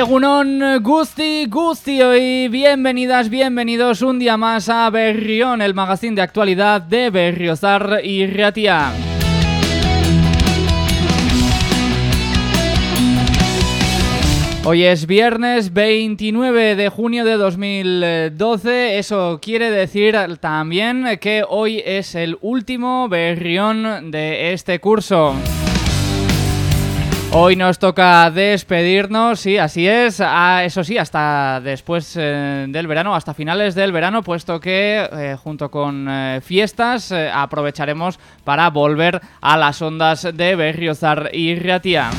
Egunon Gusti Gusti hoy bienvenidas, bienvenidos un día más a Berrión, el magazine de actualidad de Berriozar y Riatia. Hoy es viernes 29 de junio de 2012, eso quiere decir también que hoy es el último berrión de este curso. Hoy nos toca despedirnos, sí, así es, ah, eso sí, hasta después eh, del verano, hasta finales del verano, puesto que eh, junto con eh, fiestas aprovecharemos para volver a las ondas de Berriozar y Riatia.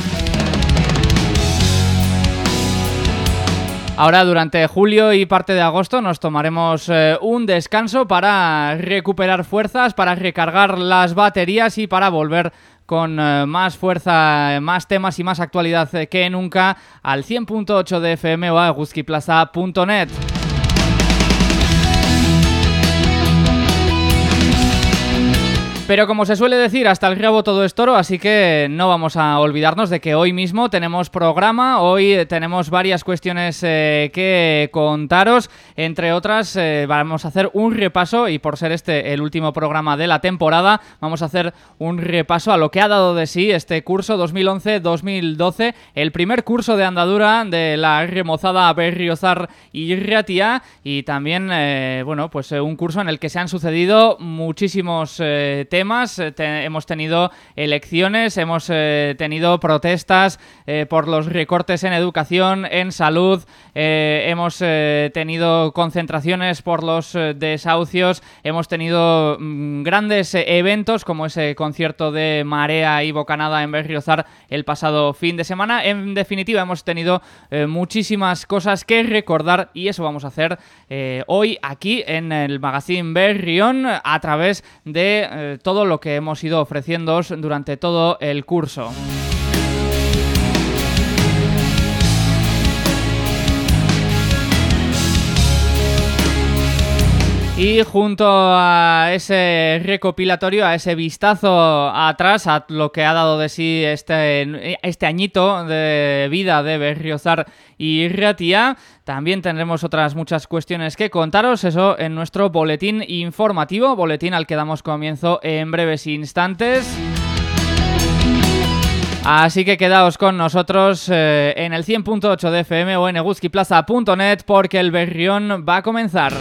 Ahora durante julio y parte de agosto nos tomaremos eh, un descanso para recuperar fuerzas, para recargar las baterías y para volver con eh, más fuerza, más temas y más actualidad que nunca al 100.8 de FM o a guskiplaza.net. Pero como se suele decir, hasta el rabo todo es toro, así que no vamos a olvidarnos de que hoy mismo tenemos programa, hoy tenemos varias cuestiones eh, que contaros, entre otras eh, vamos a hacer un repaso, y por ser este el último programa de la temporada, vamos a hacer un repaso a lo que ha dado de sí este curso 2011-2012, el primer curso de andadura de la remozada Berriozar y Riatia, y también, eh, bueno, pues un curso en el que se han sucedido muchísimos temas eh, hemos tenido elecciones, hemos eh, tenido protestas eh, por los recortes en educación, en salud, hemos tenido concentraciones por los desahucios, hemos tenido mm, grandes eventos como ese concierto de Marea y Bocanada en Berriozar el pasado fin de semana. En definitiva, hemos tenido muchísimas cosas que recordar y eso vamos a hacer hoy aquí en el Magazine Berrión a través de todo lo que hemos ido ofreciendo durante todo el curso. Y junto a ese recopilatorio, a ese vistazo atrás, a lo que ha dado de sí este, este añito de vida de Berriozar y Ratia, también tendremos otras muchas cuestiones que contaros, eso en nuestro boletín informativo, boletín al que damos comienzo en breves instantes. Así que quedaos con nosotros eh, en el 100.8 de FM o en eguzquiplaza.net porque el berrión va a comenzar.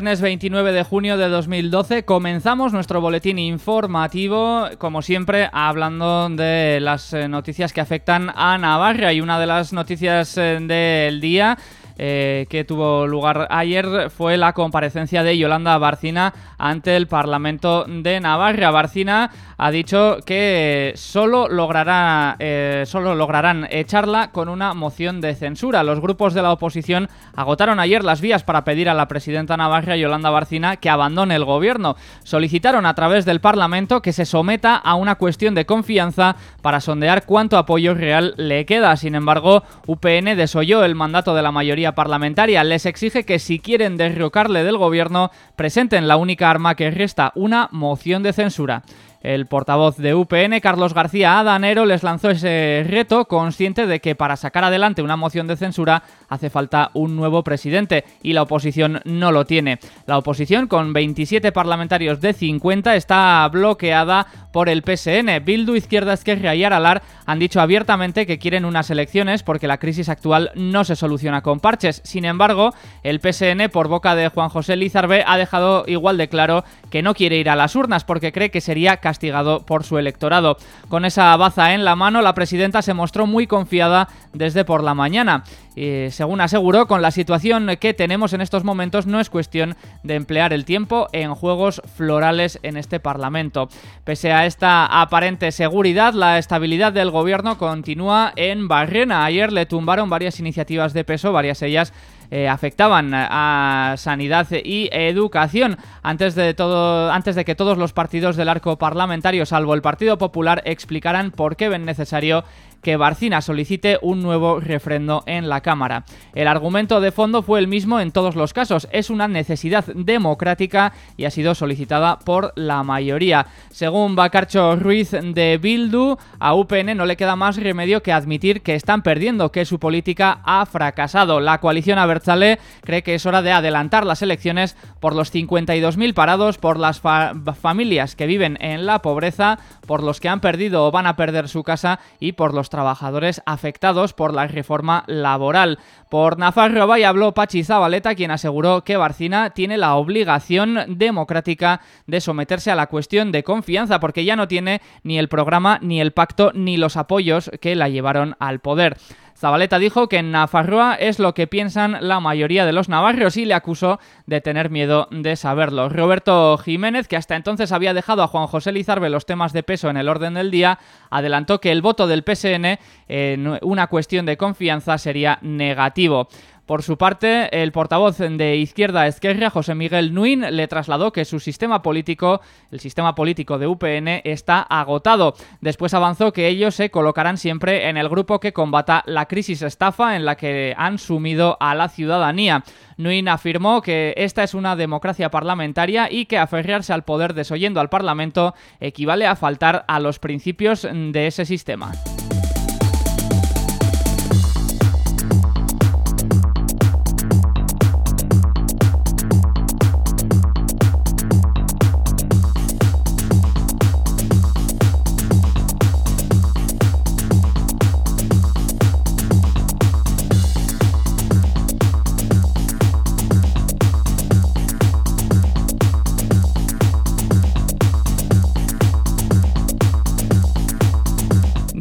Viernes 29 de junio de 2012 comenzamos nuestro boletín informativo, como siempre, hablando de las eh, noticias que afectan a Navarra y una de las noticias eh, del día eh, que tuvo lugar ayer fue la comparecencia de Yolanda Barcina ante el Parlamento de Navarra. Barcina ha dicho que solo, logrará, eh, solo lograrán echarla con una moción de censura. Los grupos de la oposición agotaron ayer las vías para pedir a la presidenta navarra Yolanda Barcina que abandone el gobierno. Solicitaron a través del Parlamento que se someta a una cuestión de confianza para sondear cuánto apoyo real le queda. Sin embargo, UPN desoyó el mandato de la mayoría parlamentaria les exige que si quieren derrocarle del gobierno presenten la única arma que resta, una moción de censura. El portavoz de UPN, Carlos García Adanero, les lanzó ese reto consciente de que para sacar adelante una moción de censura hace falta un nuevo presidente y la oposición no lo tiene. La oposición, con 27 parlamentarios de 50, está bloqueada por el PSN. Bildu, Izquierda Esquerra y Aralar han dicho abiertamente que quieren unas elecciones porque la crisis actual no se soluciona con parches. Sin embargo, el PSN, por boca de Juan José Lizarbe, ha dejado igual de claro que no quiere ir a las urnas porque cree que sería castigado por su electorado. Con esa baza en la mano, la presidenta se mostró muy confiada desde por la mañana. Y, según aseguró, con la situación que tenemos en estos momentos no es cuestión de emplear el tiempo en juegos florales en este Parlamento. Pese a esta aparente seguridad, la estabilidad del gobierno continúa en Barrena. Ayer le tumbaron varias iniciativas de peso, varias ellas eh, afectaban a sanidad y educación. Antes de todo, antes de que todos los partidos del arco parlamentario, salvo el Partido Popular, explicaran por qué ven necesario que Barcina solicite un nuevo refrendo en la Cámara. El argumento de fondo fue el mismo en todos los casos, es una necesidad democrática y ha sido solicitada por la mayoría. Según Bacarcho Ruiz de Bildu, a UPN no le queda más remedio que admitir que están perdiendo, que su política ha fracasado. La coalición Abertzale cree que es hora de adelantar las elecciones por los 52.000 parados, por las familias que viven en la pobreza, por los que han perdido o van a perder su casa y por los trabajadores afectados por la reforma laboral. Por Nafarro y habló Pachi Zabaleta, quien aseguró que Barcina tiene la obligación democrática de someterse a la cuestión de confianza, porque ya no tiene ni el programa, ni el pacto, ni los apoyos que la llevaron al poder. Zabaleta dijo que en Nafarroa es lo que piensan la mayoría de los navarros y le acusó de tener miedo de saberlo. Roberto Jiménez, que hasta entonces había dejado a Juan José Lizarbe los temas de peso en el orden del día, adelantó que el voto del PSN en una cuestión de confianza sería negativo. Por su parte, el portavoz de Izquierda Esquerra, José Miguel Nuin, le trasladó que su sistema político, el sistema político de UPN, está agotado. Después avanzó que ellos se colocarán siempre en el grupo que combata la crisis estafa en la que han sumido a la ciudadanía. Nuin afirmó que esta es una democracia parlamentaria y que aferrarse al poder desoyendo al Parlamento equivale a faltar a los principios de ese sistema.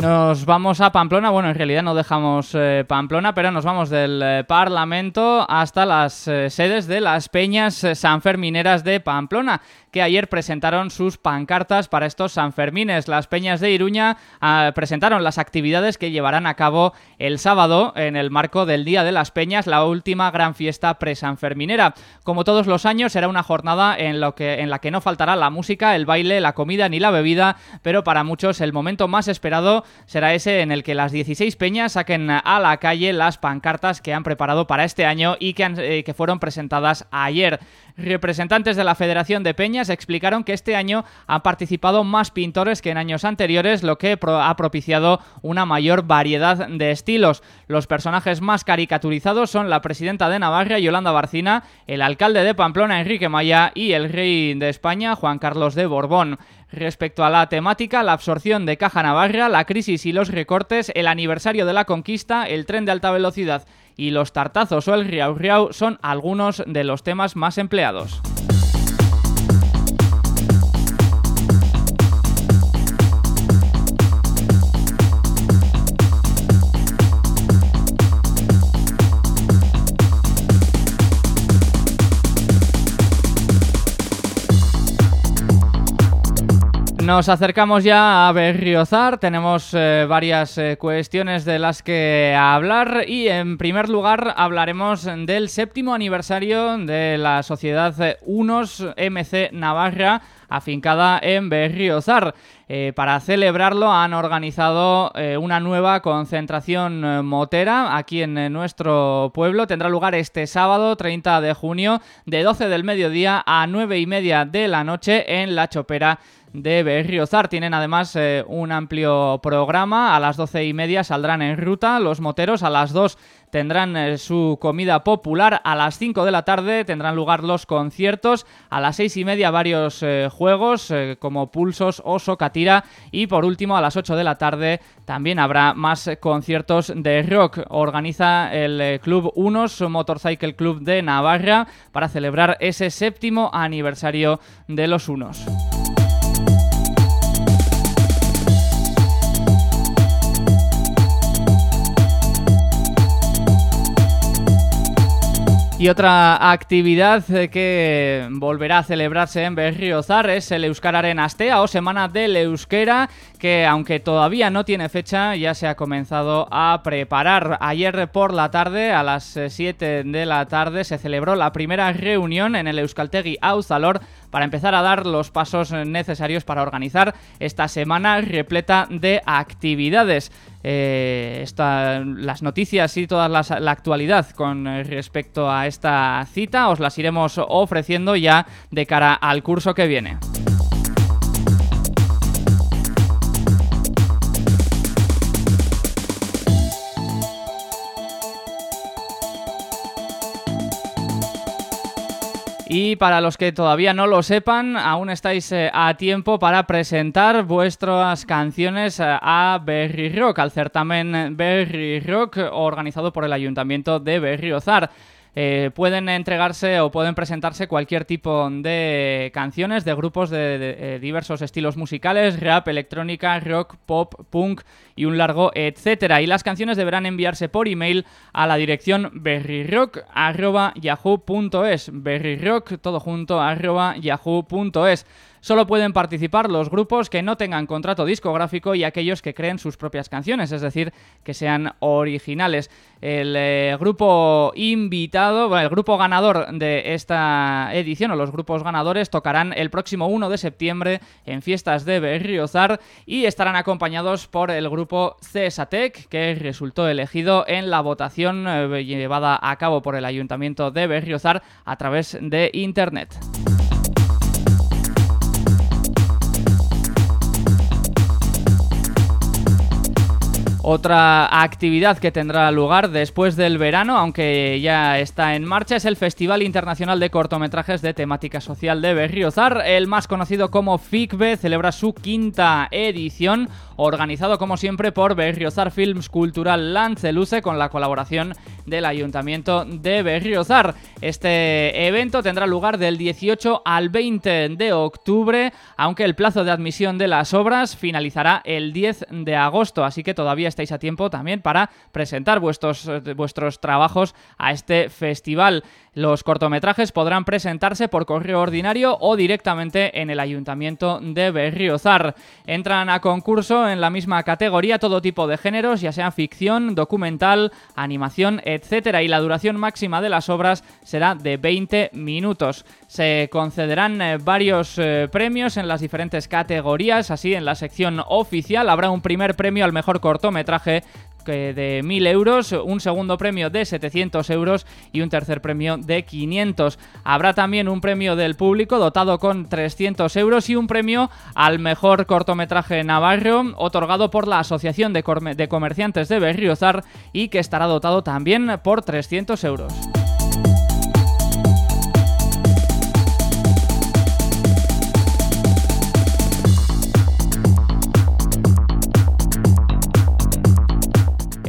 Nos vamos a Pamplona, bueno, en realidad no dejamos eh, Pamplona, pero nos vamos del eh, Parlamento hasta las eh, sedes de las peñas sanfermineras de Pamplona, que ayer presentaron sus pancartas para estos Sanfermines. Las peñas de Iruña ah, presentaron las actividades que llevarán a cabo el sábado en el marco del Día de las Peñas, la última gran fiesta pre-sanferminera. Como todos los años, será una jornada en, lo que, en la que no faltará la música, el baile, la comida ni la bebida, pero para muchos el momento más esperado será ese en el que las 16 peñas saquen a la calle las pancartas que han preparado para este año y que, eh, que fueron presentadas ayer. Representantes de la Federación de Peñas explicaron que este año han participado más pintores que en años anteriores, lo que ha propiciado una mayor variedad de estilos. Los personajes más caricaturizados son la presidenta de Navarra, Yolanda Barcina, el alcalde de Pamplona, Enrique Maya, y el rey de España, Juan Carlos de Borbón. Respecto a la temática, la absorción de Caja Navarra, la crisis y los recortes, el aniversario de la conquista, el tren de alta velocidad y los tartazos o el riau riau son algunos de los temas más empleados. Nos acercamos ya a Berriozar, tenemos eh, varias eh, cuestiones de las que hablar y en primer lugar hablaremos del séptimo aniversario de la sociedad UNOS MC Navarra afincada en Berriozar. Eh, para celebrarlo han organizado eh, una nueva concentración eh, motera aquí en nuestro pueblo. Tendrá lugar este sábado 30 de junio de 12 del mediodía a 9 y media de la noche en La Chopera de Berriozar. Tienen además un amplio programa. A las 12 y media saldrán en ruta los moteros. A las 2 tendrán eh, su comida popular. A las 5 de la tarde tendrán lugar los conciertos. A las 6 y media varios eh, juegos eh, como Pulsos o Socatira. Y por último a las 8 de la tarde también habrá más conciertos de rock. Organiza el Club Unos Motorcycle Club de Navarra para celebrar ese séptimo aniversario de los Unos. Y otra actividad eh, que volverá a celebrarse en Berriozar es el Euskararen Astea o Semana del Euskera, que aunque todavía no tiene fecha, ya se ha comenzado a preparar. Ayer por la tarde, a las 7 de la tarde, se celebró la primera reunión en el Euskaltegui Auzalor para empezar a dar los pasos necesarios para organizar esta semana repleta de actividades. Eh, las noticias y toda la actualidad con respecto a esta cita os las iremos ofreciendo ya de cara al curso que viene. Y para los que todavía no lo sepan, aún estáis eh, a tiempo para presentar vuestras canciones eh, a Berry Rock, al certamen Berry Rock organizado por el Ayuntamiento de Berriozar. Eh, pueden entregarse o pueden presentarse cualquier tipo de canciones de grupos de, eh, diversos estilos musicales, rap, electrónica, rock, pop, punk y un largo etcétera. Y las canciones deberán enviarse por email a la dirección berryrock.yahoo.es berryrock, todo junto, arroba yahoo.es Solo pueden participar los grupos que no tengan contrato discográfico y aquellos que creen sus propias canciones, es decir, que sean originales. El eh, grupo invitado, el grupo ganador de esta edición o los grupos ganadores tocarán el próximo 1 de septiembre en fiestas de Berriozar y estarán acompañados por el grupo Cesatec que resultó elegido en la votación eh, llevada a cabo por el Ayuntamiento de Berriozar a través de Internet. Otra actividad que tendrá lugar después del verano, aunque ya está en marcha, es el Festival Internacional de Cortometrajes de Temática Social de Berriozar. El más conocido como FICBE celebra su quinta edición, organizado como siempre por Berriozar Films Cultural Lanceluce con la colaboración del Ayuntamiento de Berriozar. Este evento tendrá lugar del 18 al 20 de octubre, aunque el plazo de admisión de las obras finalizará el 10 de agosto, así que todavía estáis a tiempo también para presentar vuestros, vuestros trabajos a este festival. Los cortometrajes podrán presentarse por correo ordinario o directamente en el Ayuntamiento de Berriozar. Entran a concurso en la misma categoría todo tipo de géneros, ya sea ficción, documental, animación, etcétera, y la duración máxima de las obras será de 20 minutos. Se concederán eh, varios eh, premios en las diferentes categorías, así en la sección oficial habrá un primer premio al mejor cortometraje de 1.000 euros, un segundo premio de 700 euros y un tercer premio de 500. Habrá también un premio del público dotado con 300 euros y un premio al mejor cortometraje navarro otorgado por la Asociación de, Comerciantes de Berriozar y que estará dotado también por 300 euros.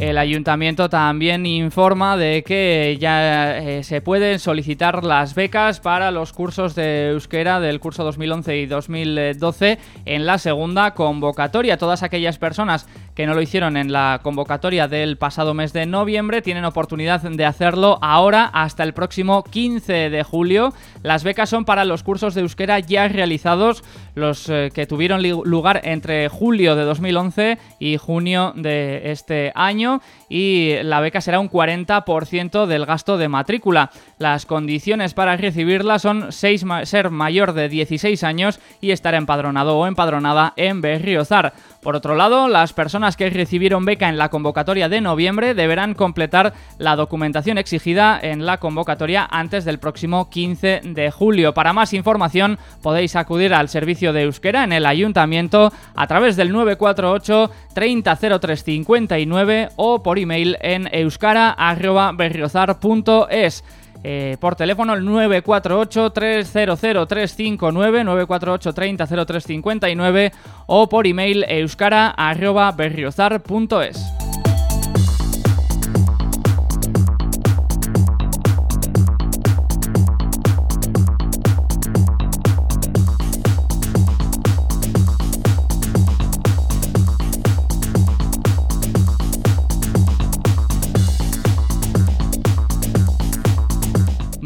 El ayuntamiento también informa de que ya eh, se pueden solicitar las becas para los cursos de euskera del curso 2011 y 2012 en la segunda convocatoria. Todas aquellas personas que no lo hicieron en la convocatoria del pasado mes de noviembre tienen oportunidad de hacerlo ahora hasta el próximo 15 de julio. Las becas son para los cursos de euskera ya realizados, los eh, que tuvieron lugar entre julio de 2011 y junio de este año y la beca será un 40% del gasto de matrícula. Las condiciones para recibirla son ser mayor de 16 años y estar empadronado o empadronada en Berriozar. Por otro lado, las personas que recibieron beca en la convocatoria de noviembre deberán completar la documentación exigida en la convocatoria antes del próximo 15 de julio. Para más información podéis acudir al servicio de euskera en el ayuntamiento a través del 948 300359 o por email en euskara.berriozar.es. Eh, por teléfono el 948-300-359, 948-300359 o por email euskara.berriozar.es.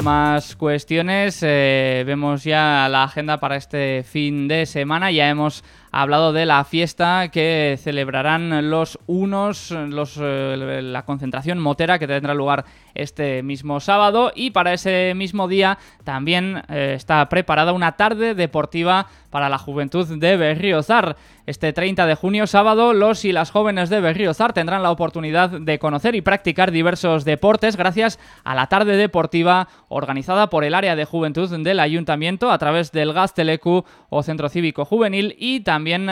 más cuestiones. Eh, vemos ya la agenda para este fin de semana. Ya hemos hablado de la fiesta que celebrarán los unos, los, eh, la concentración motera que tendrá lugar este mismo sábado y para ese mismo día también eh, está preparada una tarde deportiva para la juventud de Berriozar. Este 30 de junio, sábado, los y las jóvenes de Berriozar tendrán la oportunidad de conocer y practicar diversos deportes gracias a la tarde deportiva organizada por el área de juventud del ayuntamiento a través del Gastelecu o Centro Cívico Juvenil y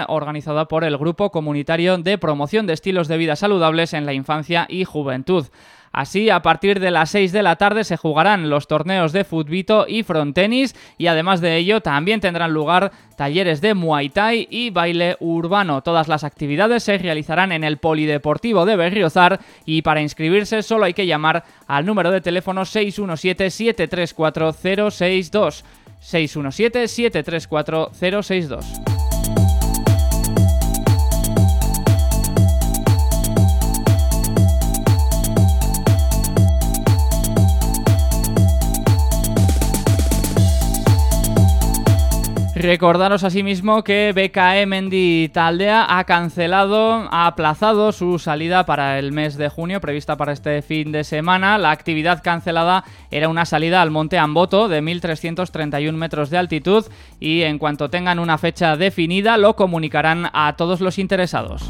organizada por el Grupo Comunitario de Promoción de Estilos de Vida Saludables en la Infancia y Juventud. Así, a partir de las 6 de la tarde se jugarán los torneos de futbito y frontenis y además de ello también tendrán lugar talleres de Muay Thai y baile urbano. Todas las actividades se realizarán en el Polideportivo de Berriozar y para inscribirse solo hay que llamar al número de teléfono 617 734 062. 617 734 062. Recordaros asimismo que BKE Mendy Taldea ha cancelado, ha aplazado su salida para el mes de junio, prevista para este fin de semana. La actividad cancelada era una salida al Monte Amboto de 1.331 metros de altitud y en cuanto tengan una fecha definida lo comunicarán a todos los interesados.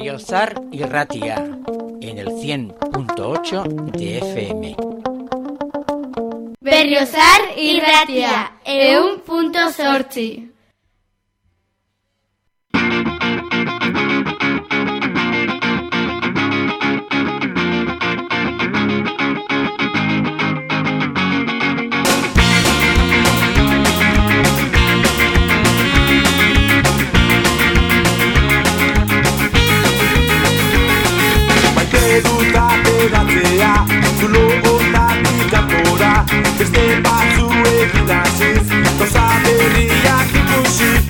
Berriozar y Ratia en el 100.8 de FM. Berriozar y Ratia en un punto sorti. biegł na czyst To sabery jak i musi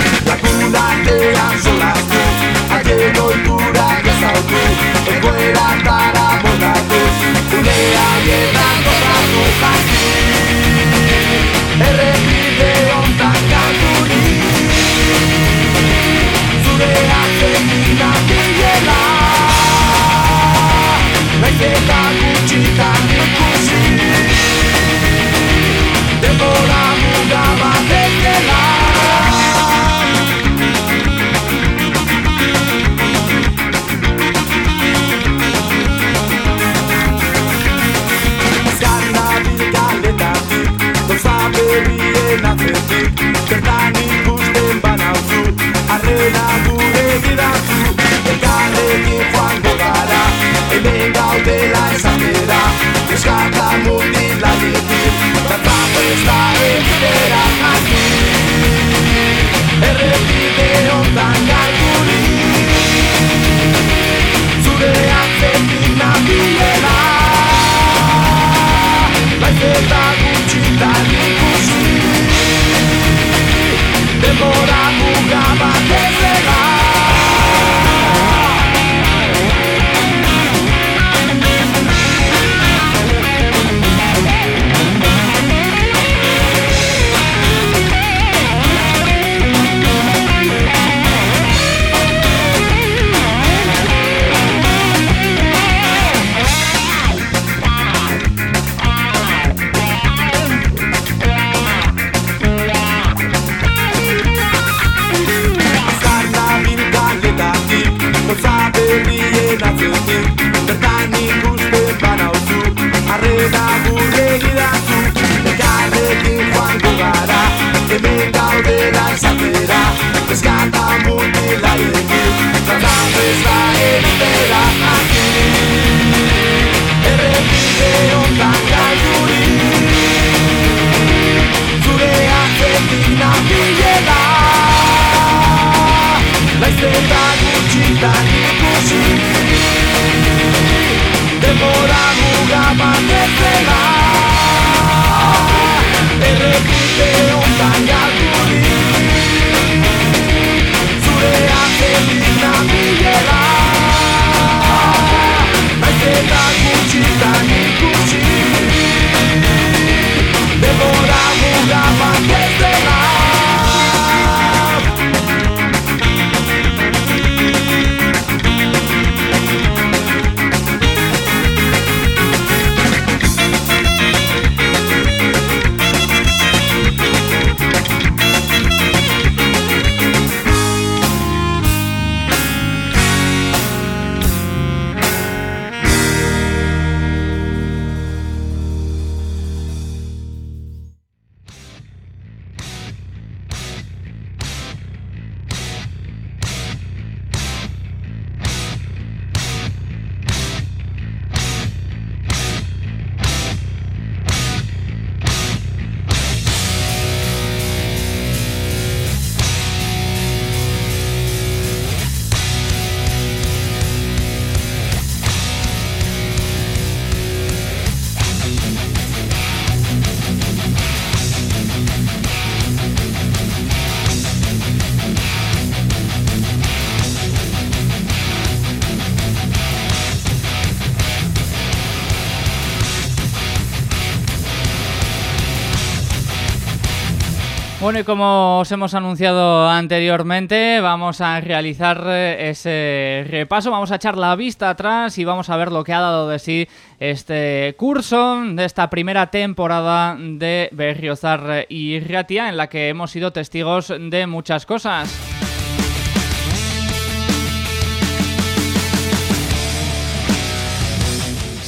Bueno, y como os hemos anunciado anteriormente, vamos a realizar eh, ese repaso, vamos a echar la vista atrás y vamos a ver lo que ha dado de sí este curso de esta primera temporada de Berriozar y Ratia, en la que hemos sido testigos de muchas cosas.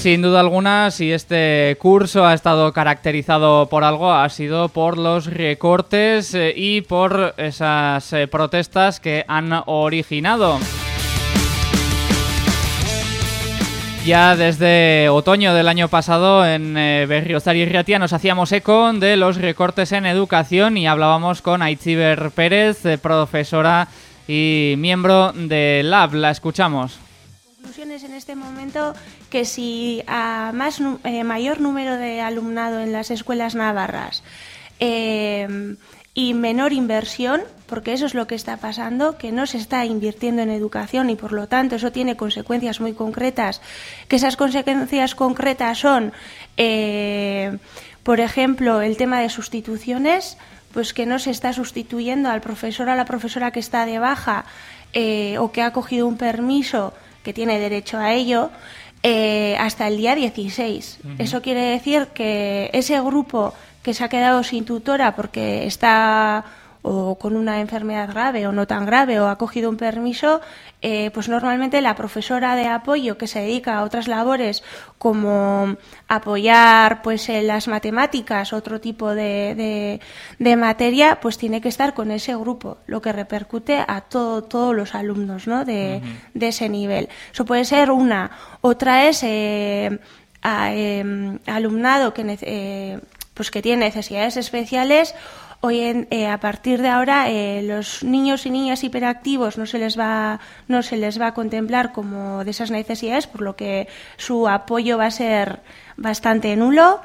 Sin duda alguna, si este curso ha estado caracterizado por algo, ha sido por los recortes eh, y por esas eh, protestas que han originado. Ya desde otoño del año pasado en eh, Berriozar y Riatia nos hacíamos eco de los recortes en educación y hablábamos con Aitziber Pérez, profesora y miembro de LAB. La escuchamos conclusiones en este momento que si a más eh, mayor número de alumnado en las escuelas navarras eh, y menor inversión, porque eso es lo que está pasando, que no se está invirtiendo en educación y por lo tanto eso tiene consecuencias muy concretas, que esas consecuencias concretas son, eh, por ejemplo, el tema de sustituciones, pues que no se está sustituyendo al profesor o a la profesora que está de baja o que ha cogido un permiso que tiene derecho a ello eh, hasta el día 16. Eso quiere decir que ese grupo que se ha quedado sin tutora porque está o con una enfermedad grave o no tan grave o ha cogido un permiso, eh, pues normalmente la profesora de apoyo que se dedica a otras labores como apoyar pues en las matemáticas, otro tipo de, de- de materia, pues tiene que estar con ese grupo, lo que repercute a todo, todos los alumnos ¿no? de, de ese nivel. Eso puede ser una. Otra es eh, a, eh, alumnado que, eh, pues que tiene necesidades especiales Hoy en, eh, a partir de ahora eh, los niños y niñas hiperactivos no se les va no se les va a contemplar como de esas necesidades por lo que su apoyo va a ser bastante nulo.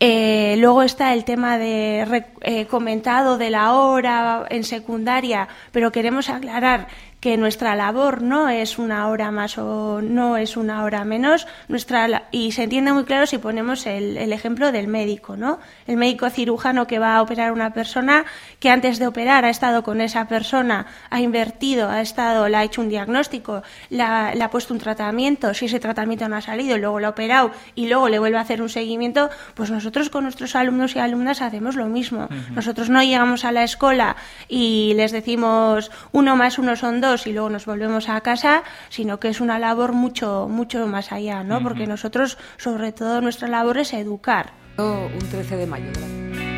Eh, luego está el tema de comentado de la hora en secundaria, pero queremos aclarar que nuestra labor no es una hora más o no es una hora menos, nuestra y se entiende muy claro si ponemos el, el ejemplo del médico, ¿no? El médico cirujano que va a operar a una persona que antes de operar ha estado con esa persona, ha invertido, ha estado, le ha hecho un diagnóstico, le ha puesto un tratamiento, si ese tratamiento no ha salido, luego lo ha operado y luego le vuelve a hacer un seguimiento, pues nosotros con nuestros alumnos y alumnas hacemos lo mismo. Nosotros no llegamos a la escuela y les decimos uno más uno son dos y luego nos volvemos a casa, sino que es una labor mucho, mucho más allá, ¿no? Porque nosotros, sobre todo, nuestra labor es educar. Un 13 de mayo. ¿verdad?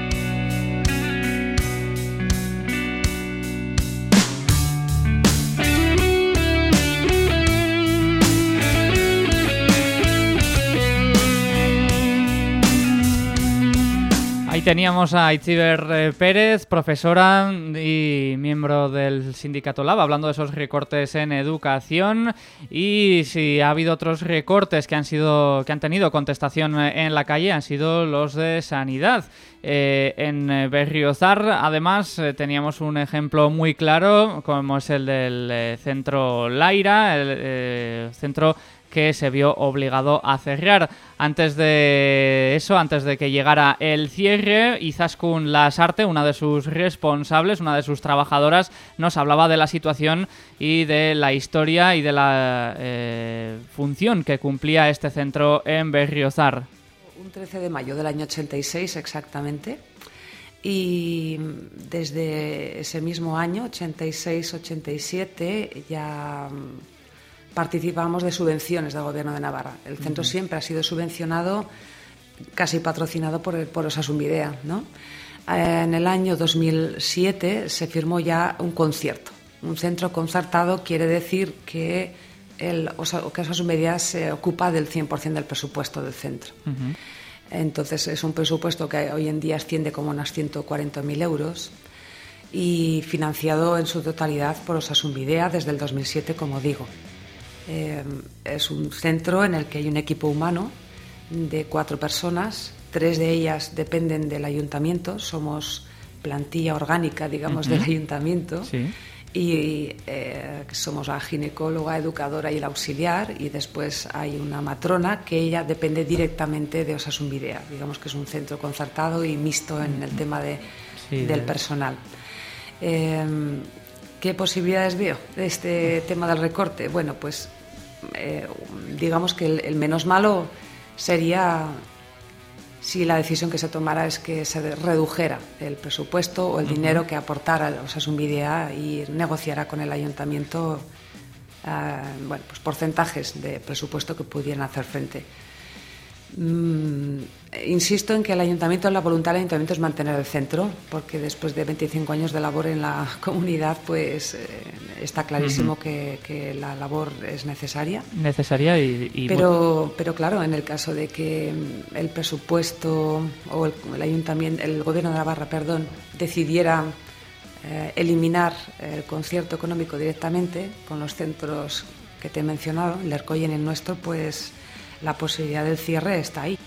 Teníamos a Itziber eh, Pérez, profesora y miembro del sindicato LAB, hablando de esos recortes en educación y si ha habido otros recortes que han sido que han tenido contestación eh, en la calle han sido los de sanidad. Eh, en Berriozar, además, teníamos un ejemplo muy claro, como es el del centro Laira, el centro que se vio obligado a cerrar. Antes de eso, antes de que llegara el cierre, Izaskun Lasarte, una de sus responsables, una de sus trabajadoras, nos hablaba de la situación y de la historia y de la eh, función que cumplía este centro en Berriozar. Un 13 de mayo del año 86 exactamente. Y desde ese mismo año, 86-87, ya participamos de subvenciones del Gobierno de Navarra. El centro siempre ha sido subvencionado, casi patrocinado por, el- por Osasunbidea. ¿no? En el año 2007 se firmó ya un concierto. Un centro concertado quiere decir que, el, que Osasunbidea se ocupa del 100% del presupuesto del centro. Entonces es un presupuesto que hoy en día asciende como unos 140.000 euros y financiado en su totalidad por Osasunbidea desde el 2007, como digo. Eh, es un centro en el que hay un equipo humano de cuatro personas, tres de ellas dependen del ayuntamiento, somos plantilla orgánica, digamos, del ayuntamiento. Sí. y eh, somos la ginecóloga, educadora y el auxiliar y después hay una matrona que ella depende directamente de Osasun Videa, digamos que es un centro concertado y mixto en el tema de, Sí, del de- personal. Eh, ¿Qué posibilidades veo de este tema del recorte? Bueno, pues eh, digamos que el, el menos malo sería si la decisión que se tomara es que se redujera el presupuesto o el dinero que aportara Osasun Videa y negociara con el ayuntamiento ah, bueno, pues porcentajes de presupuesto que pudieran hacer frente. Mm, insisto en que el ayuntamiento, la voluntad del ayuntamiento es mantener el centro, porque después de 25 años de labor en la comunidad, pues eh, está clarísimo que, que la labor es necesaria. Necesaria y, y Pero, pero claro, en el caso de que mm, el presupuesto o el, el ayuntamiento, el gobierno de Navarra, perdón, decidiera eh, eliminar el concierto económico directamente con los centros que te he mencionado, el ERCOY en el nuestro, pues la posibilidad del cierre está ahí.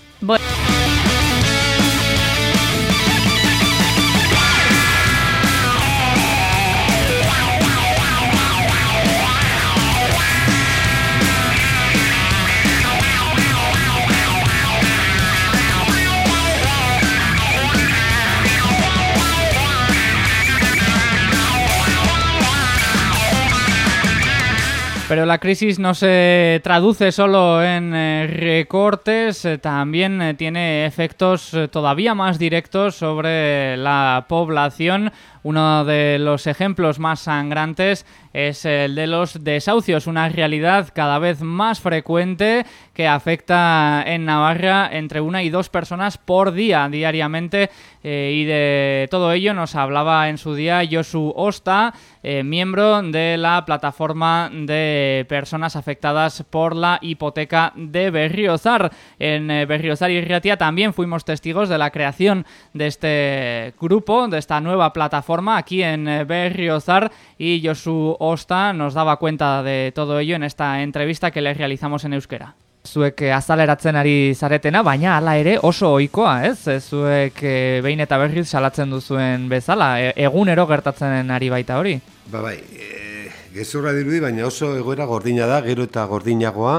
Pero la crisis no se traduce solo en eh, recortes, eh, también eh, tiene efectos todavía más directos sobre la población. Uno de los ejemplos más sangrantes es el de los desahucios, una realidad cada vez más frecuente que afecta en Navarra entre una y dos personas por día, diariamente, eh, y de todo ello nos hablaba en su día Josu Osta, eh, miembro de la plataforma de personas afectadas por la hipoteca de Berriozar. En eh, Berriozar y Riatia también fuimos testigos de la creación de este grupo, de esta nueva plataforma aquí en eh, Berriozar y Josu Osta nos daba cuenta de todo ello en esta entrevista que le realizamos en euskera. Zuek eh, azaleratzen ari zaretena, baina hala ere oso ohikoa, ez? Ez Zuek eh, behin eta berriz salatzen duzuen bezala, e- egunero gertatzen ari baita hori. Ba bai, e, gezurra dirudi, baina oso egoera gordina da, gero eta gordinagoa,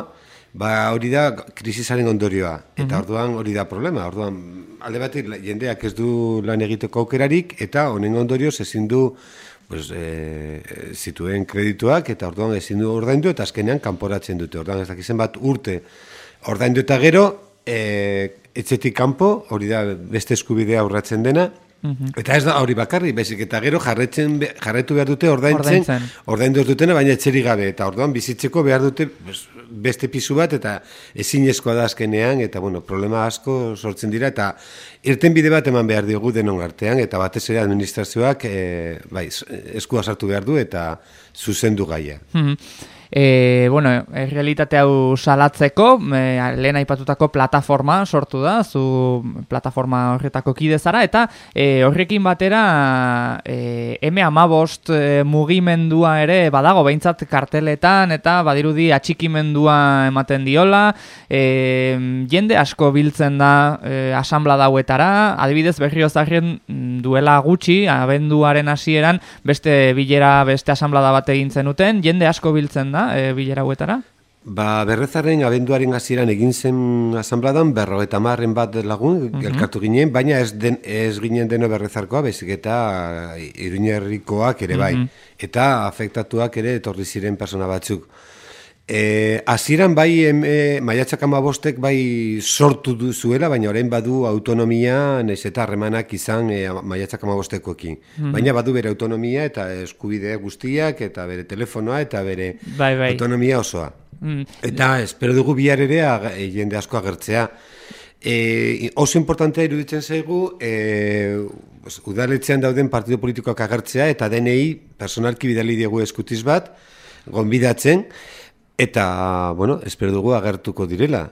ba hori da krisisaren ondorioa. Eta orduan hori da problema. Orduan alde batik jendeak ez du lan egiteko aukerarik eta honen ondorioz ezin du pues, e, e, zituen kredituak eta orduan ezin du ordaindu eta azkenean kanporatzen dute. Orduan ez dakizen bat urte ordaindu eta gero e, etxetik kanpo, hori da beste eskubidea aurratzen dena, Eta ez da hori bakarri, baizik eta gero jarretzen jarretu behar dute ordaintzen, Ordaintzen. ordaindu dutena baina etxerik gabe eta orduan bizitzeko behar dute beste pisu bat eta ezinezkoa da azkenean eta bueno, problema asko sortzen dira eta irten bide bat eman behar diogu denon artean eta batez ere administrazioak e, bai, eskua sartu behar du eta zuzendu gaia. Mhm. E, bueno, errealitate hau salatzeko, e, lehen aipatutako plataforma sortu da, zu plataforma horretako kide zara, eta e, horrekin batera e, M15 e, mugimendua ere badago. Behintzat karteletan, eta badirudi atxikimendua ematen diola, e, jende asko biltzen da e, asamblada hauetara, adibidez berriozarren mm, duela gutxi, abenduaren hasieran beste bilera, beste asamblada bat egin zenuten, jende asko biltzen da e, bilera hauetara? Ba, berrezaren abenduaren hasieran egin zen asanbladan berro eta marren bat lagun elkartu ginen, baina ez, den, ez ginen deno berrezarkoa, bezik eta iruñerrikoak ere bai. Eta afektatuak ere etorri ziren persona batzuk. E, hasieran bai em, e, maiatzak amabostek bai sortu du zuela, baina orain badu autonomia, naiz eta harremanak izan e, maiatzak amabostekoekin. Baina badu bere autonomia eta eskubide guztiak, eta bere telefonoa, eta bere Bai, bai. autonomia osoa. Mm. Eta espero dugu bihar ere e, jende asko agertzea. E, oso importantea iruditzen zaigu e, pues, udaletxean dauden partido politikoak agertzea eta denei personalki bidali diegu eskutiz bat, gonbidatzen, eta, bueno, espero dugu agertuko direla.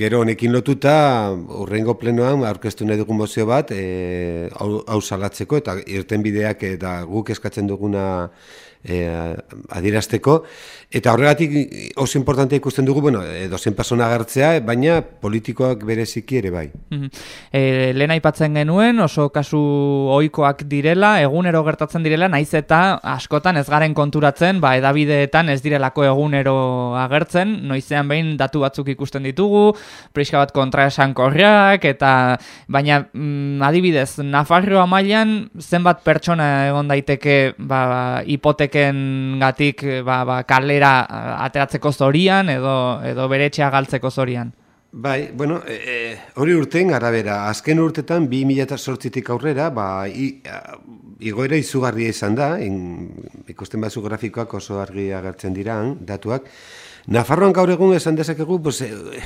Gero honekin lotuta, urrengo plenoan aurkeztu nahi dugun mozio bat, e, hau, hau salatzeko, eta irten bideak eta guk eskatzen duguna e, adierazteko, eta horregatik oso importante ikusten dugu, bueno, e, dozen persona agertzea, baina politikoak bereziki ere bai. E, lehen aipatzen genuen, oso kasu ohikoak direla, egunero gertatzen direla, naiz eta askotan ez garen konturatzen, ba, edabideetan ez direlako egunero agertzen, noizean behin datu batzuk ikusten ditugu, priska bat kontra esan eta baina mm, adibidez, Nafarroa mailan zenbat pertsona egon daiteke ba, hipoteken gatik ba, ba, kalera eh, ateratzeko zorian edo, edo bere etxea galtzeko zorian. Bai, bueno, e, hori urtein arabera, azken urtetan 2008tik aurrera, ba, i, a, igoera izugarria izan da, in, ikusten bazu grafikoak oso argi agertzen diran, datuak. Nafarroan gaur egun esan dezakegu, pues, e,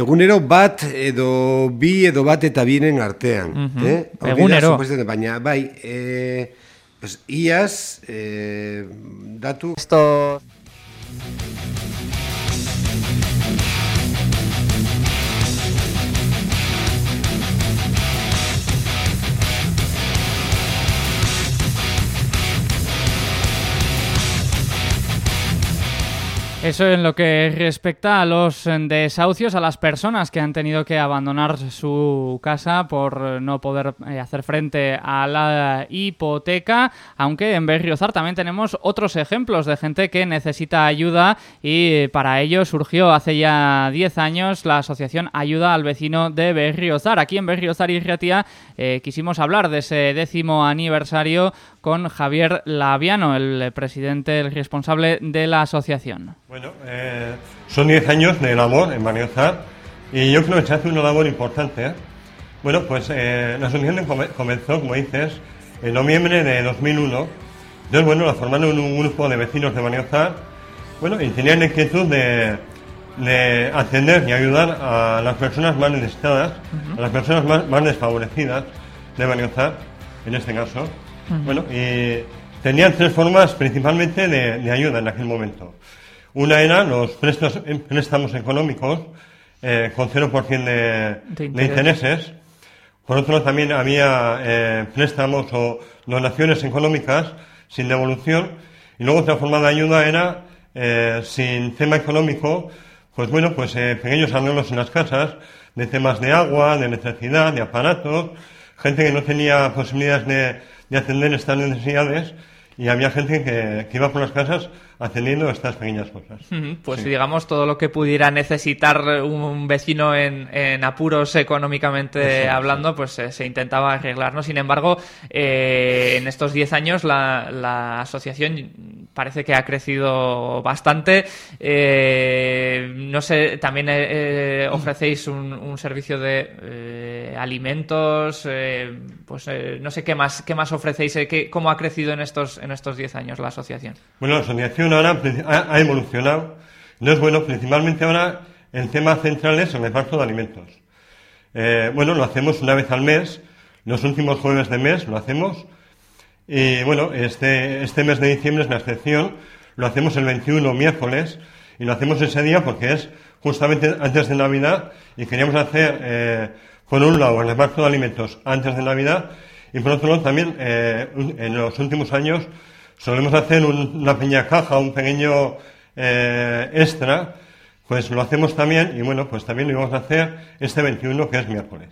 egunero bat edo bi edo bat eta biren artean. Mhm. eh? Hori da, Egunero. suposatzen, Baina, bai, e, pues, iaz, e, datu... Esto... Eso en lo que respecta a los desahucios, a las personas que han tenido que abandonar su casa por no poder eh, hacer frente a la hipoteca, aunque en Berriozar también tenemos otros ejemplos de gente que necesita ayuda y para ello surgió hace ya 10 años la asociación Ayuda al Vecino de Berriozar. Aquí en Berriozar y Riatía eh, quisimos hablar de ese décimo aniversario con Javier Laviano, el presidente, el responsable de la asociación. Bueno, eh, son 10 años de labor en Baniozar y yo creo que se hace una labor importante. ¿eh? Bueno, pues eh, la asociación come- comenzó, como dices, en noviembre de 2001. Entonces, bueno, la formaron un grupo de vecinos de Baniozar bueno, y tenían la inquietud de, de atender y ayudar a las personas más necesitadas, a las personas más, más desfavorecidas de Baniozar, en este caso. Bueno, y tenían tres formas principalmente de, de ayuda en aquel momento. Una era los préstamos, préstamos económicos eh, con 0% de, De intereses. Por otro lado, también había eh, préstamos o donaciones económicas sin devolución. Y luego otra forma de ayuda era, eh, sin tema económico, pues bueno, pues eh, pequeños arreglos en las casas, de temas de agua, de electricidad, de aparatos, gente que no tenía posibilidades de, de atender estas necesidades y había gente que, que iba por las casas atendiendo estas pequeñas cosas. Pues Sí. digamos todo lo que pudiera necesitar un vecino en, en apuros económicamente hablando, pues eh, se intentaba arreglar. ¿no? Sin embargo, eh, en estos 10 años la, la asociación parece que ha crecido bastante. Eh, no sé, también eh, ofrecéis un, un servicio de alimentos, pues eh, no sé qué más, qué más ofrecéis, qué- cómo ha crecido en estos, en estos 10 años la asociación. Bueno, la asociación ahora ha, evolucionado. Entonces, bueno, principalmente ahora el tema central es el reparto de alimentos. Eh, bueno, lo hacemos una vez al mes, los últimos jueves de mes lo hacemos. Y bueno, este, este mes de diciembre es la excepción, lo hacemos el 21 miércoles y lo hacemos ese día porque es justamente antes de Navidad y queríamos hacer, eh, por un lado, el reparto de alimentos antes de Navidad y por otro lado también eh, en los últimos años solemos hacer un- una pequeña caja, un pequeño eh, extra, pues lo hacemos también y bueno, pues también lo íbamos a hacer este 21 que es miércoles.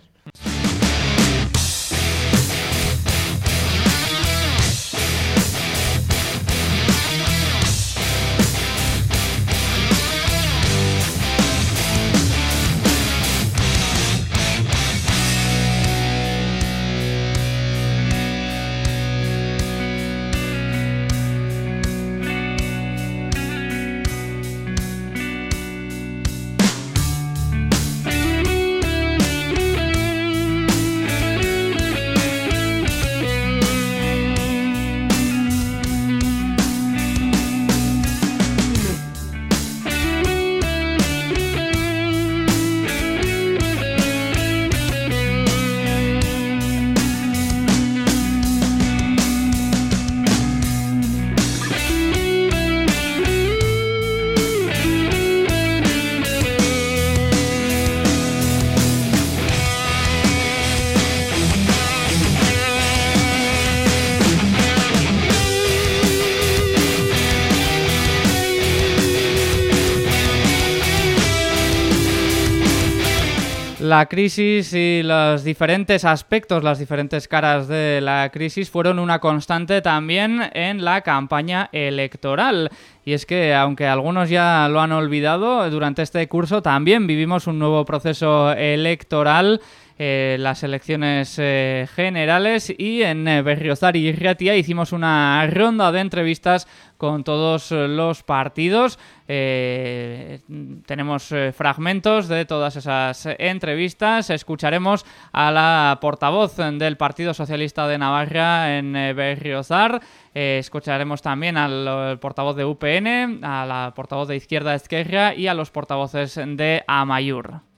La crisis y los diferentes aspectos, las diferentes caras de la crisis fueron una constante también en la campaña electoral. Y es que, aunque algunos ya lo han olvidado, durante este curso también vivimos un nuevo proceso electoral eh, las elecciones eh, generales y en eh, Berriozar y Riatia hicimos una ronda de entrevistas con todos los partidos. tenemos fragmentos de todas esas entrevistas. Escucharemos a la portavoz del Partido Socialista de Navarra en Berriozar. escucharemos también al portavoz de UPN, a la portavoz de Izquierda Esquerra y a los portavoces de Amayur.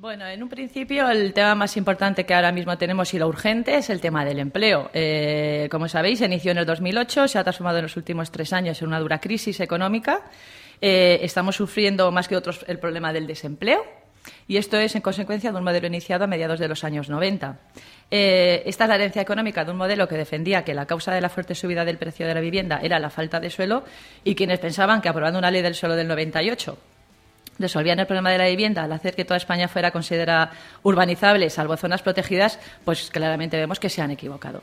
Bueno, en un principio el tema más importante que ahora mismo tenemos y lo urgente es el tema del empleo. Eh, como sabéis, se inició en el 2008, se ha transformado en los últimos tres años en una dura crisis económica. Eh, estamos sufriendo más que otros el problema del desempleo y esto es en consecuencia de un modelo iniciado a mediados de los años 90. Eh, esta es la herencia económica de un modelo que defendía que la causa de la fuerte subida del precio de la vivienda era la falta de suelo y quienes pensaban que aprobando una ley del suelo del 98 resolvían el problema de la vivienda al hacer que toda España fuera considerada urbanizable, salvo zonas protegidas, pues claramente vemos que se han equivocado.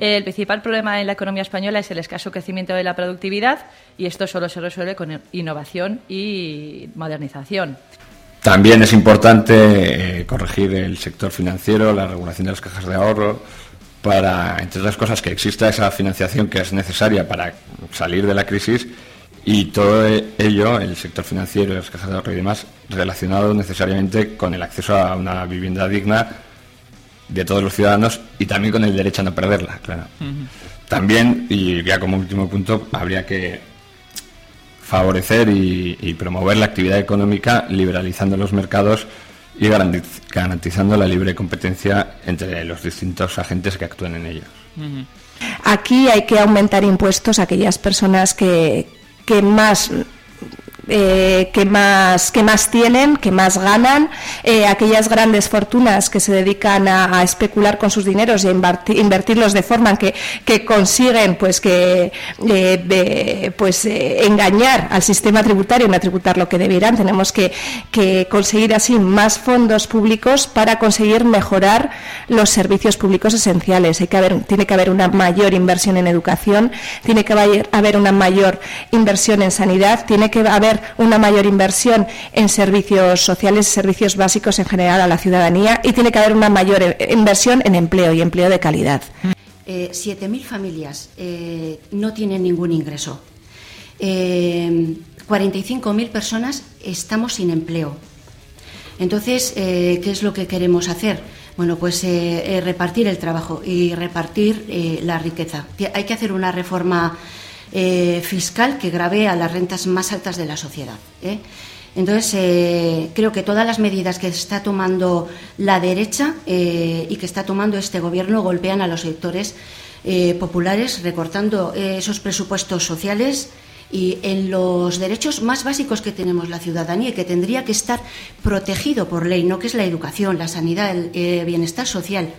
El principal problema en la economía española es el escaso crecimiento de la productividad y esto solo se resuelve con innovación y modernización. También es importante eh, corregir el sector financiero, la regulación de las cajas de ahorro, para, entre otras cosas, que exista esa financiación que es necesaria para salir de la crisis y todo ello, el sector financiero, las cajas de ahorro y demás, relacionado necesariamente con el acceso a una vivienda digna de todos los ciudadanos y también con el derecho a no perderla, claro. También, y ya como último punto, habría que favorecer y, promover la actividad económica liberalizando los mercados y garantizando la libre competencia entre los distintos agentes que actúen en ellos. Aquí hay que aumentar impuestos a aquellas personas que, que más eh, que más que más tienen, que más ganan, eh, aquellas grandes fortunas que se dedican a, especular con sus dineros y invertirlos de forma que, que consiguen pues que eh, pues engañar al sistema tributario, no tributar lo que debieran. Tenemos que, que, conseguir así más fondos públicos para conseguir mejorar los servicios públicos esenciales. Hay que haber, tiene que haber una mayor inversión en educación, tiene que haber una mayor inversión en sanidad, tiene que haber una mayor inversión en servicios sociales, servicios básicos en general a la ciudadanía y tiene que haber una mayor eh, inversión en empleo y empleo de calidad. Eh, 7.000 familias eh, no tienen ningún ingreso. Eh, 45.000 personas estamos sin empleo. Entonces, ¿qué es lo que queremos hacer? Bueno, pues repartir el trabajo y repartir la riqueza. Hay que hacer una reforma eh, fiscal que grave a las rentas más altas de la sociedad. ¿eh? Entonces, eh, creo que todas las medidas que está tomando la derecha y que está tomando este Gobierno golpean a los sectores populares, recortando esos presupuestos sociales y en los derechos más básicos que tenemos la ciudadanía y que tendría que estar protegido por ley, no que es la educación, la sanidad, el bienestar social.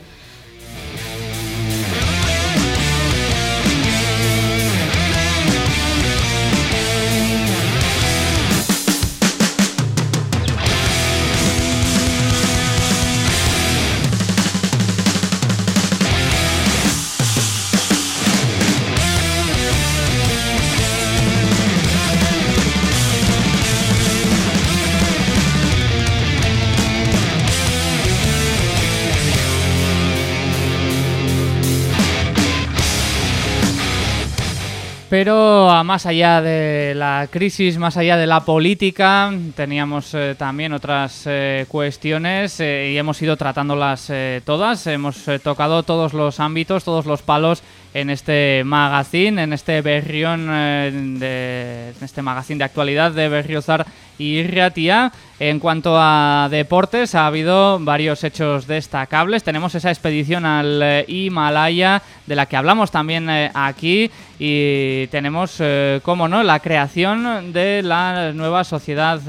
Pero a más allá de la crisis, más allá de la política, teníamos eh, también otras eh, cuestiones eh, y hemos ido tratándolas todas. Hemos tocado todos los ámbitos, todos los palos en este magazine, en este berrión, de, en este magazine de actualidad de Berriozar y Riatia. En cuanto a deportes, ha habido varios hechos destacables. Tenemos esa expedición al eh, Himalaya, de la que hablamos también eh, aquí, y tenemos, eh, como no, la creación de la nueva sociedad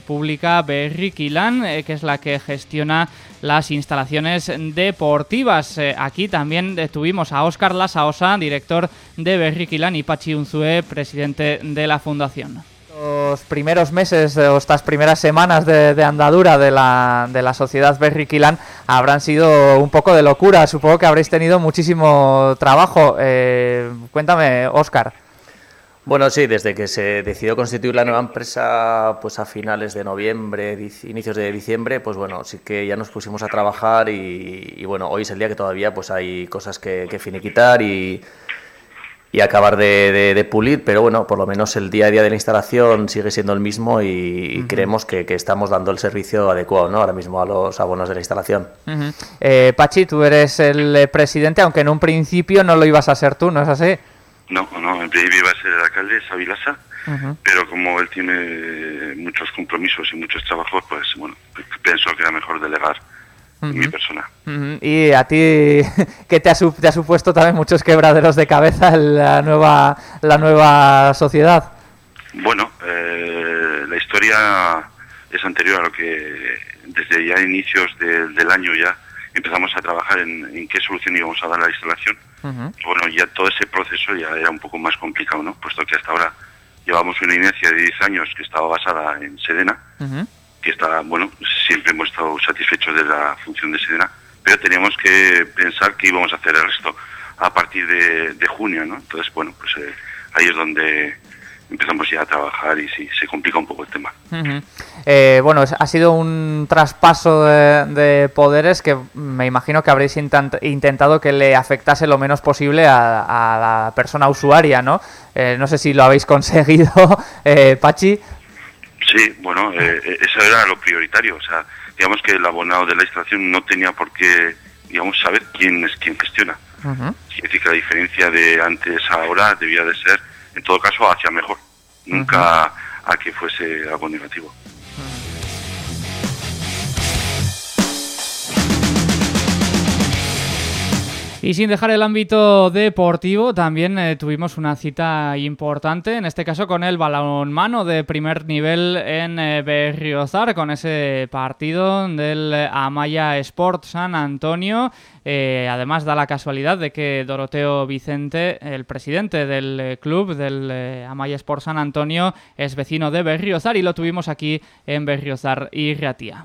pública Berriquilan, que es la que gestiona las instalaciones deportivas. aquí también tuvimos a Óscar Lasaosa, director de Berriquilan, y Pachi Unzue, presidente de la fundación. Estos primeros meses o estas primeras semanas de, andadura de la, de la sociedad Berry Kilan habrán sido un poco de locura. Supongo que habréis tenido muchísimo trabajo. Eh, cuéntame, Oscar. Bueno, sí, desde que se decidió constituir la nueva empresa, pues a finales de noviembre, inicios de diciembre, pues bueno, sí que ya nos pusimos a trabajar y, bueno, hoy es el día que todavía pues hay cosas que, finiquitar y, y acabar de, pulir, pero bueno, por lo menos el día a día de la instalación sigue siendo el mismo y, creemos que, estamos dando el servicio adecuado, ¿no? Ahora mismo a los abonos de la instalación. Eh, Pachi, tú eres el presidente, aunque en un principio no lo ibas a ser tú, ¿no es así? No, no, en principio iba a ser el alcalde, Sabilasa, pero como él tiene muchos compromisos y muchos trabajos, pues bueno, pienso que era mejor delegar mi persona. Y a ti, ¿qué te ha, te ha supuesto también muchos quebraderos de cabeza la nueva, la nueva sociedad? Bueno, eh, la historia es anterior a lo que desde ya inicios del año ya empezamos a trabajar en, en qué solución íbamos a dar a la instalación bueno, ya todo ese proceso ya era un poco más complicado, ¿no? Puesto que hasta ahora llevamos una inercia de 10 años que estaba basada en Sedena, que está, bueno, siempre hemos estado satisfechos de la función de Sedena, pero teníamos que pensar que íbamos a hacer el resto a partir de, junio, ¿no? Entonces, bueno, pues eh, ahí es donde empezamos ya a trabajar y sí, se complica un poco el tema. Eh, bueno, ha sido un traspaso de, poderes que me imagino que habréis intentado que le afectase lo menos posible a, la persona usuaria, ¿no? Eh, no sé si lo habéis conseguido, eh, Pachi. Sí, bueno, eso era lo prioritario. O sea, digamos que el abonado de la instalación no tenía por qué, digamos, saber quién es quien gestiona. Es decir, que la diferencia de antes a ahora debía de ser en todo caso hacia mejor, nunca a que fuese algo negativo. Y sin dejar el ámbito deportivo, también eh, tuvimos una cita importante, en este caso con el balonmano de primer nivel en eh, Berriozar, con ese partido del Amaya Sport San Antonio. Eh, además, da la casualidad de que Doroteo Vicente, el presidente del club del Amaya Sport San Antonio, es vecino de Berriozar y lo tuvimos aquí en Berriozar y Riatía.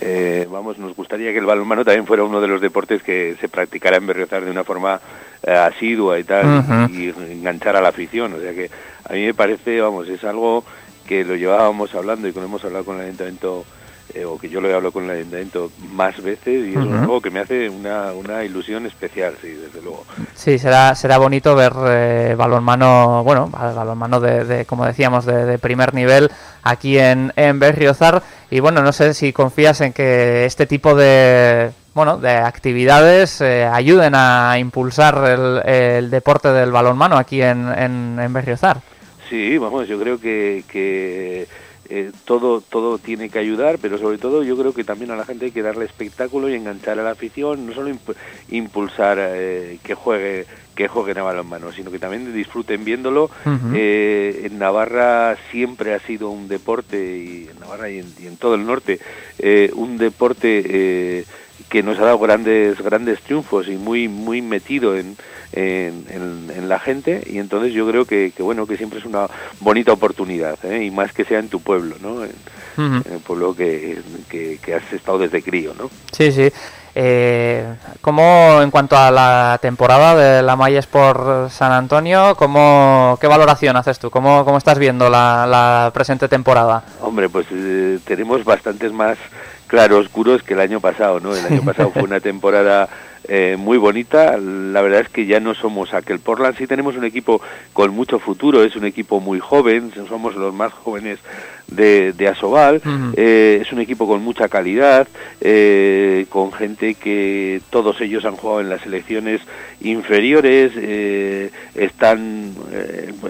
Eh, vamos, nos gustaría que el balonmano también fuera uno de los deportes que se practicara en Berriozar de una forma eh, asidua y tal, y, enganchar a la afición. O sea que a mí me parece, vamos, es algo que lo llevábamos hablando y que lo hemos hablado con el ayuntamiento eh, o que yo lo he hablado con el ayuntamiento más veces y es algo que me hace una, una ilusión especial, sí, desde luego. Sí, será será bonito ver eh, balonmano, bueno, balonmano de, de como decíamos, de, primer nivel aquí en, en Berriozar y bueno, no sé si confías en que este tipo de bueno, de actividades eh, ayuden a impulsar el, el, deporte del balonmano aquí en, en, en Berriozar. Sí, vamos, yo creo que, que eh, todo todo tiene que ayudar, pero sobre todo yo creo que también a la gente hay que darle espectáculo y enganchar a la afición, no solo impulsar eh, que juegue que jueguen a balonmano, sino que también disfruten viéndolo. Eh, en Navarra siempre ha sido un deporte, y en Navarra y en, todo el norte, un deporte que nos ha dado grandes grandes triunfos y muy muy metido en, en, la gente y entonces yo creo que, bueno que siempre es una bonita oportunidad ¿eh? y más que sea en tu pueblo no en, el pueblo que, que, has estado desde crío no sí sí eh, ¿Cómo, en cuanto a la temporada de la Maya Sport San Antonio, ¿cómo, qué valoración haces tú? ¿Cómo, cómo estás viendo la, presente temporada? Hombre, pues eh, tenemos bastantes más claroscuros que el año pasado, ¿no? El año pasado fue una temporada eh, muy bonita. La verdad es que ya no somos aquel Portland, sí tenemos un equipo con mucho futuro, es un equipo muy joven, somos los más jóvenes de, de Asobal, eh, es un equipo con mucha calidad, eh, con gente que todos ellos han jugado en las selecciones inferiores, están...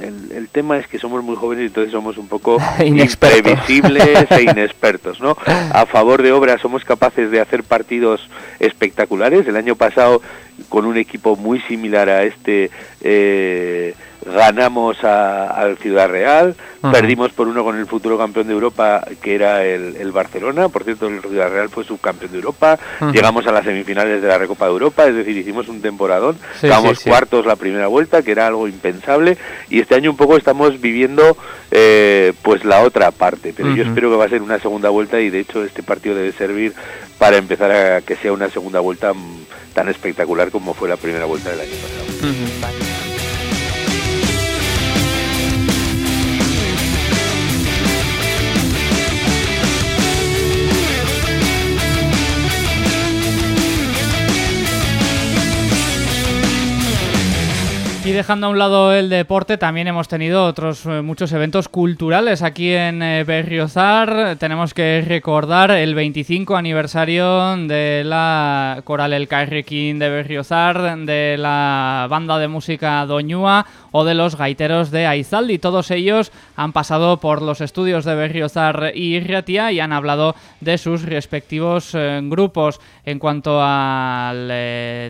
El, tema es que somos muy jóvenes y entonces somos un poco imprevisibles e inexpertos, ¿no? A favor de obra somos capaces de hacer partidos espectaculares. El año pasado con un equipo muy similar a este, eh, ganamos a- al Ciudad Real, perdimos por uno con el futuro campeón de Europa, que era el, el Barcelona, por cierto, el Ciudad Real fue subcampeón de Europa, llegamos a las semifinales de la Recopa de Europa, es decir, hicimos un temporadón, Sí, acabamos sí, sí. cuartos la primera vuelta, que era algo impensable, y este año un poco estamos viviendo eh, pues la otra parte, pero yo espero que va a ser una segunda vuelta y de hecho este partido debe servir para empezar a que sea una segunda vuelta mm, tan espectacular como fue la primera vuelta del año pasado. Y dejando a un lado el deporte, también hemos tenido otros eh, muchos eventos culturales aquí en eh, Berriozar. Tenemos que recordar el 25 aniversario de la Coral El Carrequín de Berriozar, de la banda de música Doñúa o de los gaiteros de Aizaldi. Todos ellos han pasado por los estudios de Berriozar y Irratia y han hablado de sus respectivos eh, grupos. En cuanto a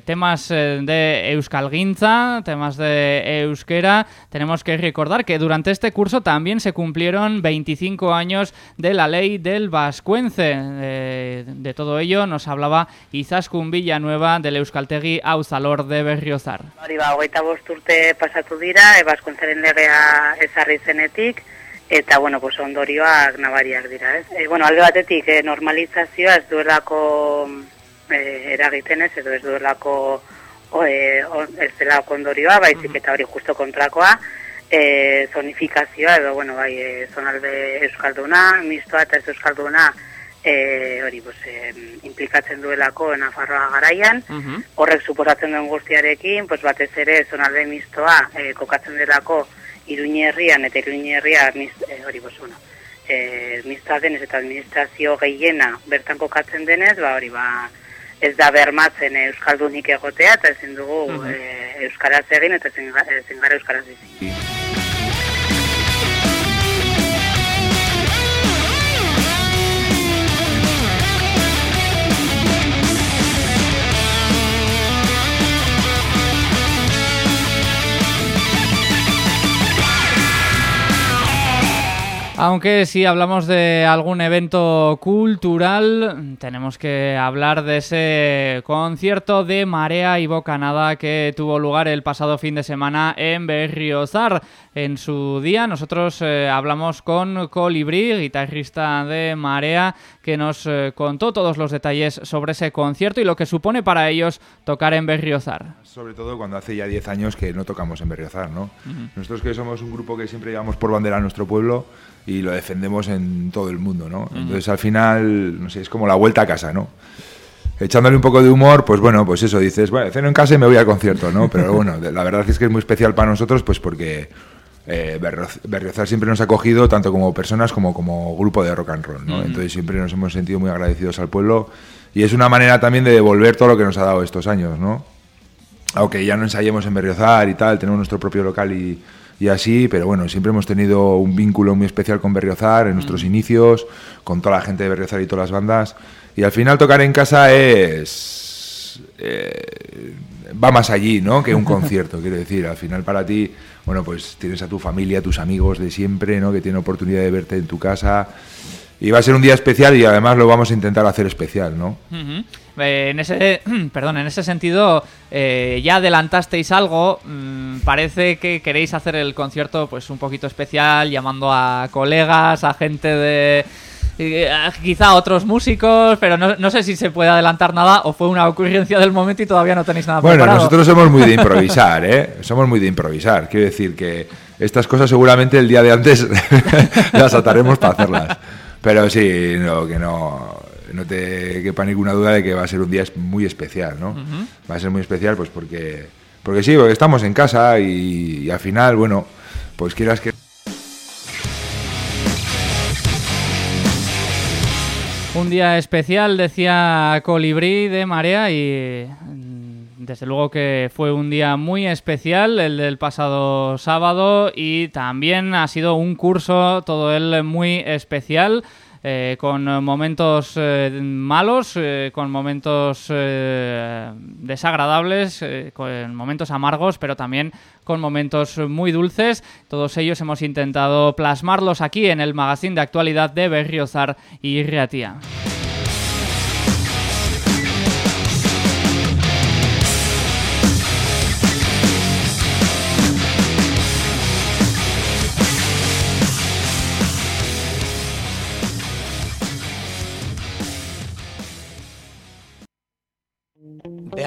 temas de Euskalginza, temas de euskera, tenemos que recordar que durante este curso también se cumplieron 25 años de la ley del Vascuence. Eh, de todo ello nos hablaba Izaskun Villanueva del Euskaltegi Auzalor de Berriozar. Hori ba, hogeita bost urte pasatu dira, ebaskuntzaren legea ezarri zenetik, eta, bueno, pues, ondorioak nabariak dira, ez? E, bueno, alde batetik, eh, normalizazioa ez duelako eh, eragiten ez, edo ez duelako o, eh, ez delako ondorioa, baizik eta hori justo kontrakoa, eh, zonifikazioa, edo, bueno, bai, eh, zonalde euskalduna, mistoa eta ez euskalduna, eh, hori, pues, eh, implikatzen duelako Nafarroa garaian, horrek suposatzen duen guztiarekin, pues batez ere zonalde mistoa eh, kokatzen delako Iruñe herrian eta Iruñe herria mist, eh, hori pues, bueno, eh, mistoa denez eta administrazio gehiena bertan kokatzen denez, ba hori ba ez da bermatzen euskaldunik egotea eta ezin dugu Mhm. eh, euskaraz egin eta ezin gara euskaraz bizi. Aunque si hablamos de algún evento cultural, tenemos que hablar de ese concierto de Marea y Bocanada que tuvo lugar el pasado fin de semana en Berriozar. En su día nosotros eh, hablamos con Colibrí, guitarrista de Marea, que nos eh, contó todos los detalles sobre ese concierto y lo que supone para ellos tocar en Berriozar. Sobre todo cuando hace ya 10 años que no tocamos en Berriozar, ¿no? Nosotros que somos un grupo que siempre llevamos por bandera a nuestro pueblo y lo defendemos en todo el mundo, ¿no? Entonces al final, no sé, es como la vuelta a casa, ¿no? Echándole un poco de humor, pues bueno, pues eso, dices, bueno, ceno en casa y me voy al concierto, ¿no? Pero bueno, la verdad es que es muy especial para nosotros, pues porque eh, Berriozar siempre nos ha acogido tanto como personas como como grupo de rock and roll, ¿no? Ujú. Entonces siempre nos hemos sentido muy agradecidos al pueblo y es una manera también de devolver todo lo que nos ha dado estos años, ¿no? aunque ya no ensayemos en Berriozar y tal, tenemos nuestro propio local y, y así, pero bueno, siempre hemos tenido un vínculo muy especial con Berriozar en nuestros inicios, con toda la gente de Berriozar y todas las bandas. Y al final tocar en casa es... eh, va más allí, ¿no? Que un concierto, quiero decir. Al final para ti, bueno, pues tienes a tu familia, a tus amigos de siempre, ¿no? Que tienen oportunidad de verte en tu casa. Y va a ser un día especial y además lo vamos a intentar hacer especial, ¿no? Eh, en ese, perdón, en ese sentido, eh, ya adelantasteis algo. mm, parece que queréis hacer el concierto, pues, un poquito especial, llamando a colegas, a gente de, eh, quizá otros músicos, pero no, no sé si se puede adelantar nada o fue una ocurrencia del momento y todavía no tenéis nada Bueno, preparado. nosotros somos muy de improvisar, ¿eh? Somos muy de improvisar. Quiero decir que estas cosas seguramente el día de antes las ataremos para hacerlas. Pero sí, no, que no, no te quepa ninguna duda de que va a ser un día muy especial, ¿no? Va a ser muy especial pues porque, porque sí, porque estamos en casa y, y al final, bueno, pues quieras que... Un día especial, decía Colibrí de Marea y desde luego que fue un día muy especial el del pasado sábado y también ha sido un curso todo él muy especial. eh, con momentos eh, malos, eh, con momentos desagradables, con momentos amargos, pero también con momentos muy dulces. Todos ellos hemos intentado plasmarlos aquí en el magazine de actualidad de Berriozar y Riatía.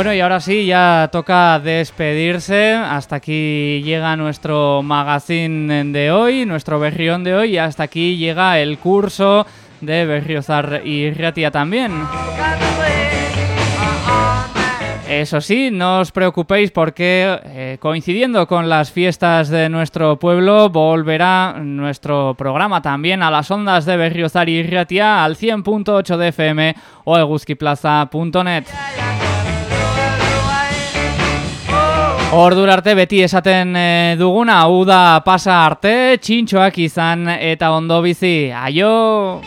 Bueno, y ahora sí, ya toca despedirse. Hasta aquí llega nuestro magazine de hoy, nuestro berrión de hoy, y hasta aquí llega el curso de Berriozar y Riatia también. Eso sí, no os preocupéis porque eh, coincidiendo con las fiestas de nuestro pueblo volverá nuestro programa también a las ondas de Berriozar y Riatia al 100.8 de FM o eguzkiplaza.net. Ordura arte beti esaten eh, duguna, uda pasa arte, txintxoak izan eta ondo bizi. Aio!